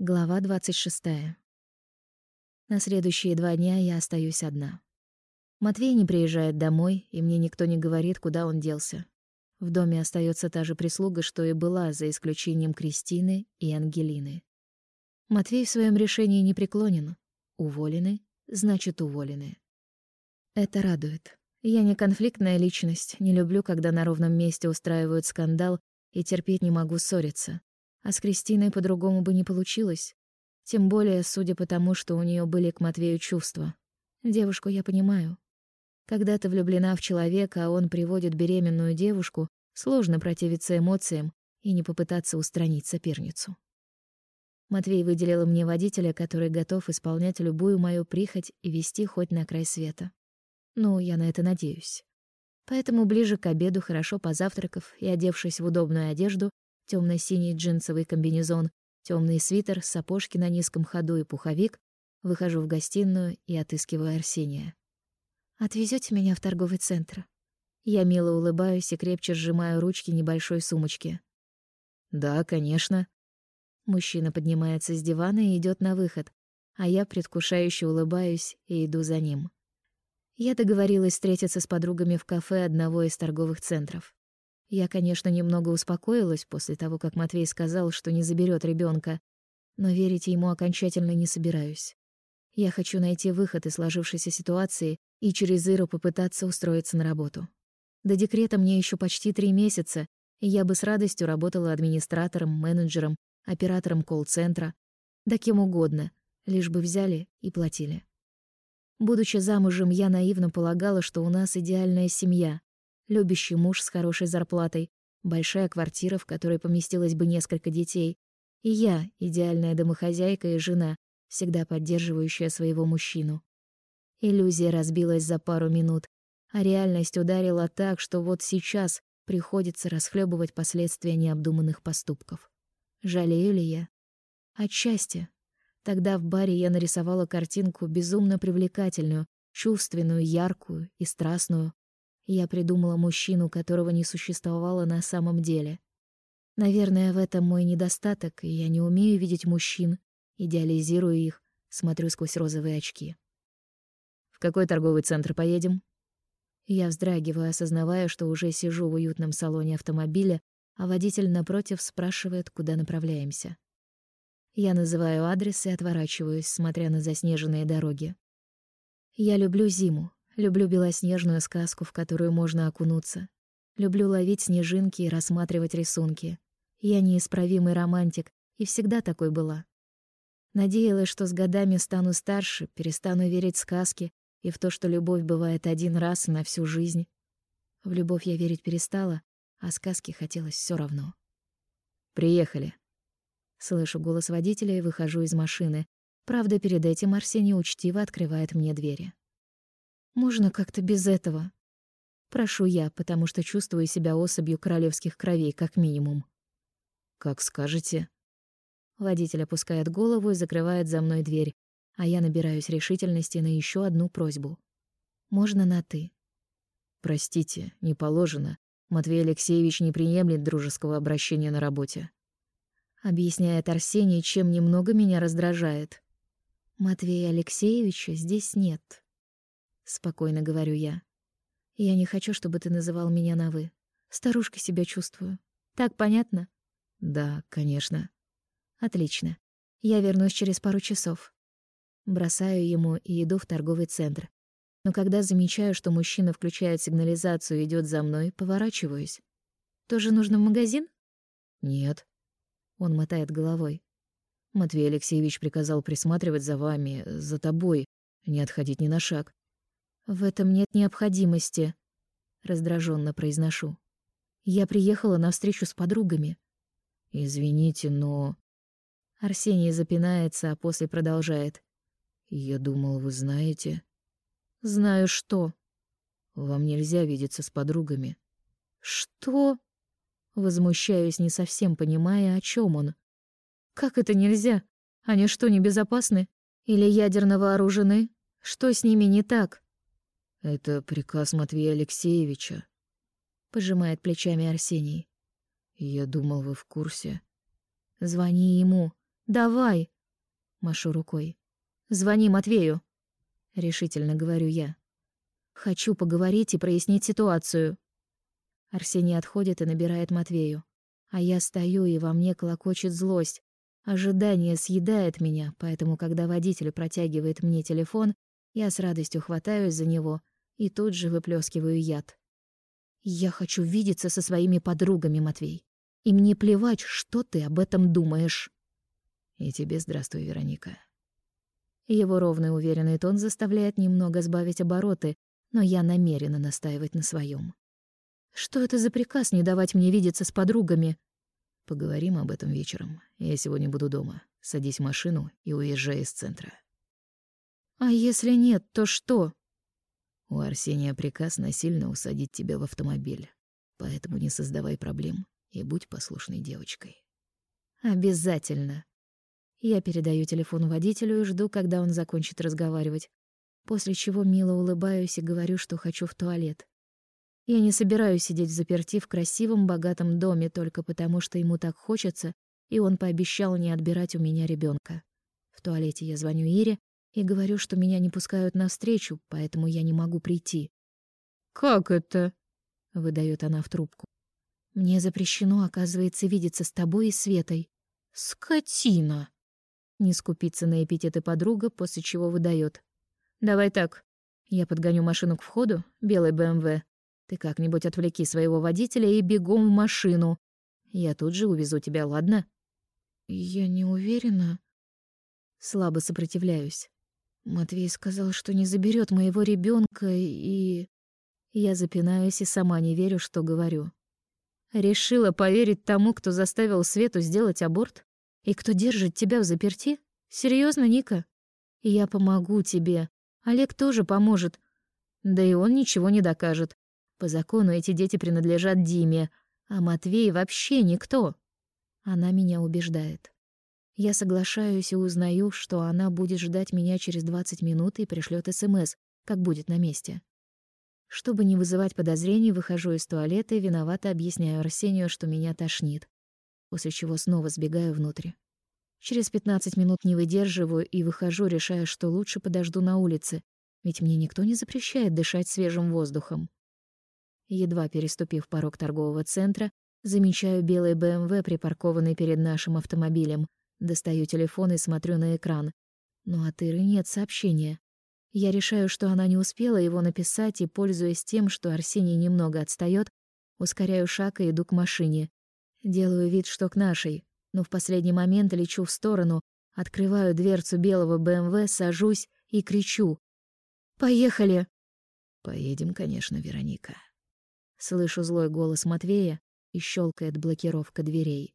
Глава 26. На следующие два дня я остаюсь одна. Матвей не приезжает домой, и мне никто не говорит, куда он делся. В доме остается та же прислуга, что и была, за исключением Кристины и Ангелины. Матвей в своем решении не преклонен. Уволены, значит, уволены. Это радует. Я не конфликтная личность, не люблю, когда на ровном месте устраивают скандал, и терпеть не могу ссориться. А с Кристиной по-другому бы не получилось. Тем более, судя по тому, что у нее были к Матвею чувства. Девушку я понимаю. Когда ты влюблена в человека, а он приводит беременную девушку, сложно противиться эмоциям и не попытаться устранить соперницу. Матвей выделил мне водителя, который готов исполнять любую мою прихоть и вести хоть на край света. Ну, я на это надеюсь. Поэтому ближе к обеду, хорошо позавтракав и одевшись в удобную одежду, темно-синий джинсовый комбинезон, темный свитер, сапожки на низком ходу и пуховик, выхожу в гостиную и отыскиваю Арсения. «Отвезете меня в торговый центр?» Я мило улыбаюсь и крепче сжимаю ручки небольшой сумочки. «Да, конечно». Мужчина поднимается с дивана и идет на выход, а я предвкушающе улыбаюсь и иду за ним. Я договорилась встретиться с подругами в кафе одного из торговых центров. Я, конечно, немного успокоилась после того, как Матвей сказал, что не заберет ребенка, но верить ему окончательно не собираюсь. Я хочу найти выход из сложившейся ситуации и через Иру попытаться устроиться на работу. До декрета мне еще почти три месяца, и я бы с радостью работала администратором, менеджером, оператором колл-центра, да кем угодно, лишь бы взяли и платили. Будучи замужем, я наивно полагала, что у нас идеальная семья, любящий муж с хорошей зарплатой, большая квартира, в которой поместилось бы несколько детей, и я, идеальная домохозяйка и жена, всегда поддерживающая своего мужчину. Иллюзия разбилась за пару минут, а реальность ударила так, что вот сейчас приходится расхлебывать последствия необдуманных поступков. Жалею ли я? Отчасти. Тогда в баре я нарисовала картинку безумно привлекательную, чувственную, яркую и страстную, я придумала мужчину, которого не существовало на самом деле. Наверное, в этом мой недостаток, и я не умею видеть мужчин, идеализирую их, смотрю сквозь розовые очки. В какой торговый центр поедем? Я вздрагиваю, осознавая, что уже сижу в уютном салоне автомобиля, а водитель напротив спрашивает, куда направляемся. Я называю адрес и отворачиваюсь, смотря на заснеженные дороги. Я люблю зиму, Люблю белоснежную сказку, в которую можно окунуться. Люблю ловить снежинки и рассматривать рисунки. Я неисправимый романтик, и всегда такой была. Надеялась, что с годами стану старше, перестану верить в сказки и в то, что любовь бывает один раз и на всю жизнь. В любовь я верить перестала, а сказки хотелось все равно. «Приехали». Слышу голос водителя и выхожу из машины. Правда, перед этим Арсений учтиво открывает мне двери. Можно как-то без этого? Прошу я, потому что чувствую себя особью королевских кровей, как минимум. Как скажете. Водитель опускает голову и закрывает за мной дверь, а я набираюсь решительности на еще одну просьбу. Можно на «ты». Простите, не положено. Матвей Алексеевич не приемлет дружеского обращения на работе. Объясняет Арсений, чем немного меня раздражает. Матвея Алексеевича здесь нет спокойно говорю я. Я не хочу, чтобы ты называл меня на вы. Старушкой себя чувствую. Так понятно? Да, конечно. Отлично. Я вернусь через пару часов. Бросаю ему и иду в торговый центр. Но когда замечаю, что мужчина включает сигнализацию и идет за мной, поворачиваюсь. Тоже нужно в магазин? Нет. Он мотает головой. Матвей Алексеевич приказал присматривать за вами, за тобой, не отходить ни на шаг. В этом нет необходимости, раздраженно произношу. Я приехала на встречу с подругами. Извините, но Арсений запинается, а после продолжает. Я думал, вы знаете. Знаю что? Вам нельзя видеться с подругами. Что? Возмущаюсь, не совсем понимая, о чем он. Как это нельзя? Они что, небезопасны? Или ядерно вооружены? Что с ними не так? Это приказ Матвея Алексеевича. Пожимает плечами Арсений. Я думал, вы в курсе. Звони ему. Давай!» Машу рукой. «Звони Матвею!» Решительно говорю я. «Хочу поговорить и прояснить ситуацию». Арсений отходит и набирает Матвею. А я стою, и во мне колокочет злость. Ожидание съедает меня, поэтому, когда водитель протягивает мне телефон, я с радостью хватаюсь за него и тут же выплескиваю яд. Я хочу видеться со своими подругами, Матвей. И мне плевать, что ты об этом думаешь. И тебе здравствуй, Вероника. Его ровный уверенный тон заставляет немного сбавить обороты, но я намерена настаивать на своем. Что это за приказ не давать мне видеться с подругами? Поговорим об этом вечером. Я сегодня буду дома. Садись в машину и уезжай из центра. А если нет, то что? У Арсения приказ насильно усадить тебя в автомобиль. Поэтому не создавай проблем и будь послушной девочкой. Обязательно. Я передаю телефон водителю и жду, когда он закончит разговаривать, после чего мило улыбаюсь и говорю, что хочу в туалет. Я не собираюсь сидеть в заперти в красивом, богатом доме только потому, что ему так хочется, и он пообещал не отбирать у меня ребенка. В туалете я звоню Ире и говорю, что меня не пускают навстречу, поэтому я не могу прийти. «Как это?» — выдает она в трубку. «Мне запрещено, оказывается, видеться с тобой и Светой». «Скотина!» Не скупится на эпитеты подруга, после чего выдает. «Давай так. Я подгоню машину к входу, белый БМВ. Ты как-нибудь отвлеки своего водителя и бегом в машину. Я тут же увезу тебя, ладно?» «Я не уверена». Слабо сопротивляюсь. Матвей сказал, что не заберет моего ребенка, и... Я запинаюсь и сама не верю, что говорю. Решила поверить тому, кто заставил Свету сделать аборт? И кто держит тебя в заперти? Серьезно, Ника? Я помогу тебе. Олег тоже поможет. Да и он ничего не докажет. По закону эти дети принадлежат Диме, а Матвей вообще никто. Она меня убеждает. Я соглашаюсь и узнаю, что она будет ждать меня через 20 минут и пришлет СМС, как будет на месте. Чтобы не вызывать подозрений, выхожу из туалета и виновато объясняю Арсению, что меня тошнит, после чего снова сбегаю внутрь. Через 15 минут не выдерживаю и выхожу, решая, что лучше подожду на улице, ведь мне никто не запрещает дышать свежим воздухом. Едва переступив порог торгового центра, замечаю белый БМВ, припаркованный перед нашим автомобилем. Достаю телефон и смотрю на экран. Но от Иры нет сообщения. Я решаю, что она не успела его написать, и, пользуясь тем, что Арсений немного отстаёт, ускоряю шаг и иду к машине. Делаю вид, что к нашей, но в последний момент лечу в сторону, открываю дверцу белого БМВ, сажусь и кричу. «Поехали!» «Поедем, конечно, Вероника». Слышу злой голос Матвея, и щелкает блокировка дверей.